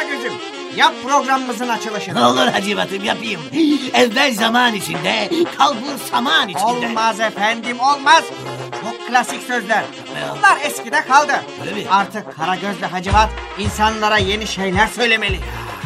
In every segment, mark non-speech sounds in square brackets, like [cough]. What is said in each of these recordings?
Karagöz'üm. Yap programımızın açılışını. Ne olur Hacivat'ım yapayım. Evvel zaman içinde, kalbur saman içinde. Olmaz efendim olmaz. Çok klasik sözler. Bunlar eskide kaldı. Öyle mi? Artık Karagöz ve Hacivat insanlara yeni şeyler söylemeli.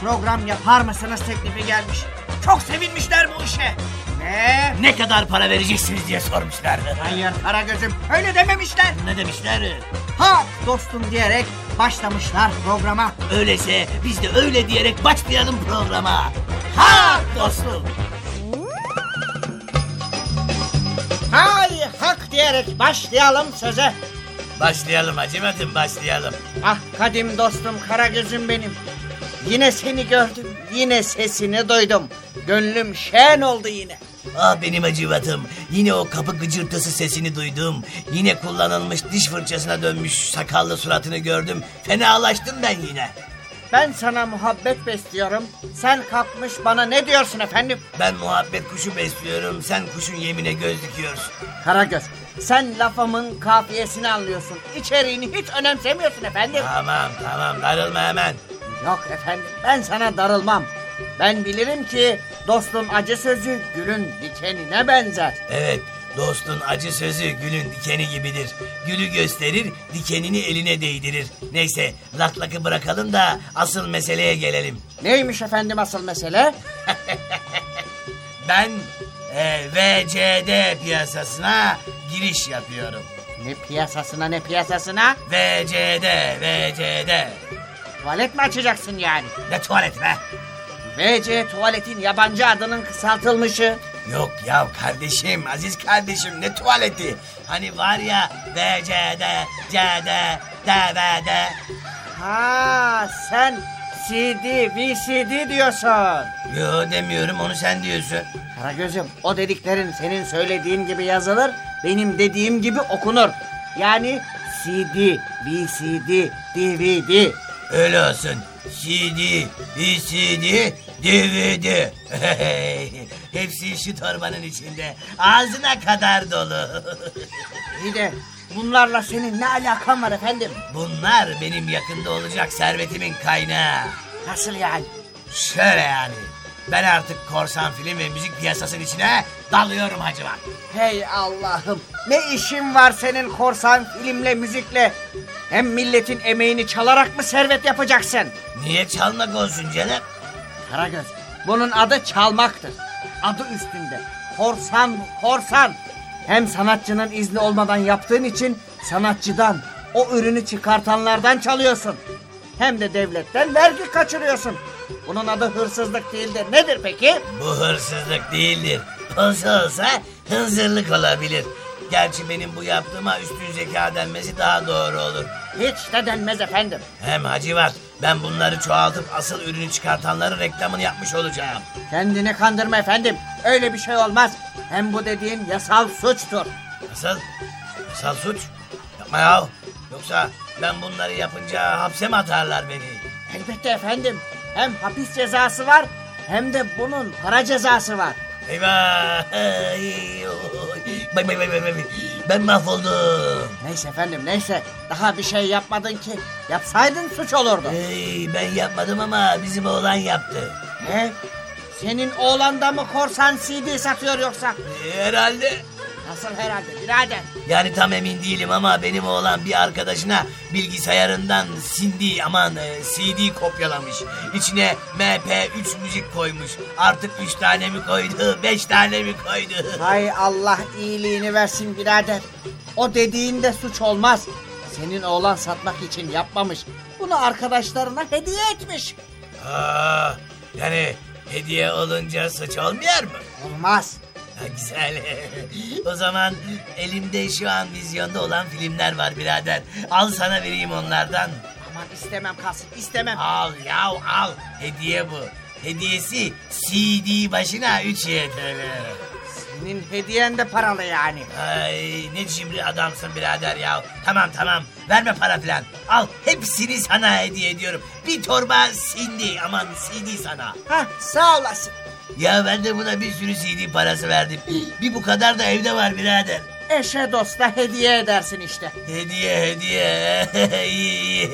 program yapar mısınız teklifi gelmiş. Çok sevinmişler bu işe. Ve Ne kadar para vereceksiniz diye sormuşlardı. hayır Karagöz'üm öyle dememişler. Ne demişler? Ha dostum diyerek başlamışlar programa. Öyleyse biz de öyle diyerek başlayalım programa. Ha dostum. Hay hak diyerek başlayalım söze. Başlayalım Hacivat'ım başlayalım. Ah kadim dostum Karagöz'üm benim. Yine seni gördüm, yine sesini duydum. Gönlüm şen oldu yine. Ah benim Hacivat'ım. Yine o kapı gıcırtısı sesini duydum. Yine kullanılmış diş fırçasına dönmüş sakallı suratını gördüm. Fenalaştım ben yine. Ben sana muhabbet besliyorum. Sen kalkmış bana ne diyorsun efendim? Ben muhabbet kuşu besliyorum. Sen kuşun yemine göz dikiyorsun. Karagöz, sen lafımın kafiyesini anlıyorsun. İçeriğini hiç önemsemiyorsun efendim. Tamam tamam darılma hemen. Yok efendim, ben sana darılmam. Ben bilirim ki dostun acı sözü gülün dikenine benzer. Evet, dostun acı sözü gülün dikeni gibidir. Gülü gösterir, dikenini eline değdirir. Neyse, lak lakı bırakalım da asıl meseleye gelelim. Neymiş efendim asıl mesele? [laughs] Ben e, VCD piyasasına giriş yapıyorum. Ne piyasasına ne piyasasına? VCD, VCD. Tuvalet mi açacaksın yani? Ne tuvalet be? VC tuvaletin yabancı adının kısaltılmışı. Yok ya kardeşim, aziz kardeşim ne tuvaleti? Hani var ya VCD, CD, DVD. Ha sen CD, VCD diyorsun. Yo demiyorum onu sen diyorsun. Karagöz'üm o dediklerin senin söylediğin gibi yazılır, benim dediğim gibi okunur. Yani CD, VCD, DVD. Öyle olsun. CD, VCD, DVD. Hepsi şu torbanın içinde. Ağzına kadar dolu. [laughs] İyi de bunlarla senin ne alakan var efendim? Bunlar benim yakında olacak servetimin kaynağı. Nasıl yani? Şöyle yani. Ben artık korsan film ve müzik piyasasının içine dalıyorum Hacivat. Hey Allah'ım ne işin var senin korsan filmle müzikle? Hem milletin emeğini çalarak mı servet yapacaksın? Niye çalmak olsun canım? Karagöz bunun adı çalmaktır. Adı üstünde. Korsan bu korsan. Hem sanatçının izni olmadan yaptığın için sanatçıdan o ürünü çıkartanlardan çalıyorsun. Hem de devletten vergi kaçırıyorsun. Bunun adı hırsızlık değildir. Nedir peki? Bu hırsızlık değildir. Olsa olsa hınzırlık olabilir. Gerçi benim bu yaptığıma üstün zeka denmesi daha doğru olur. Hiç de denmez efendim. Hem Hacivat ben bunları çoğaltıp asıl ürünü çıkartanların reklamını yapmış olacağım. Kendini kandırma efendim. Öyle bir şey olmaz. Hem bu dediğin yasal suçtur. Nasıl? Nasıl suç? Yapma ya. Yoksa ben bunları yapınca hapse mi atarlar beni? Elbette efendim. Hem hapis cezası var hem de bunun para cezası var. Eyvah! [laughs] Bay bay bay bay. Ben mahvoldum. Neyse efendim neyse. Daha bir şey yapmadın ki. Yapsaydın suç olurdu. Ey, ben yapmadım ama bizim oğlan yaptı. Ne? Senin oğlan da mı korsan CD satıyor yoksa? Herhalde. Nasıl herhalde birader? Yani tam emin değilim ama benim oğlan bir arkadaşına bilgisayarından CD aman e, CD kopyalamış. İçine MP3 müzik koymuş. Artık 3 tane mi koydu, 5 tane mi koydu? [laughs] Hay Allah iyiliğini versin birader. O dediğinde suç olmaz. Senin oğlan satmak için yapmamış. Bunu arkadaşlarına hediye etmiş. Aa, yani hediye olunca suç olmuyor mu? Olmaz. Güzel. o zaman elimde şu an vizyonda olan filmler var birader. Al sana vereyim onlardan. Aman istemem kalsın istemem. Al yav al. Hediye bu. Hediyesi CD başına 3 YTL. Senin hediyen de paralı yani. Ay ne cimri adamsın birader ya. Tamam tamam verme para filan. Al hepsini sana hediye ediyorum. Bir torba CD aman CD sana. Hah sağ olasın. Ya ben de buna bir sürü CD parası verdim. Bir bu kadar da evde var birader. Eşe dosta hediye edersin işte. Hediye hediye. [laughs] iyi iyi.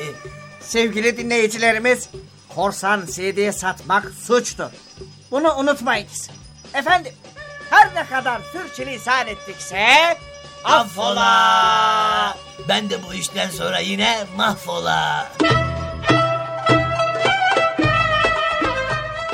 Sevgili dinleyicilerimiz, korsan CD satmak suçtur. Bunu unutmayınız. Efendim, her ne kadar sürçülisan ettikse... Affola. Ben de bu işten sonra yine mahvola.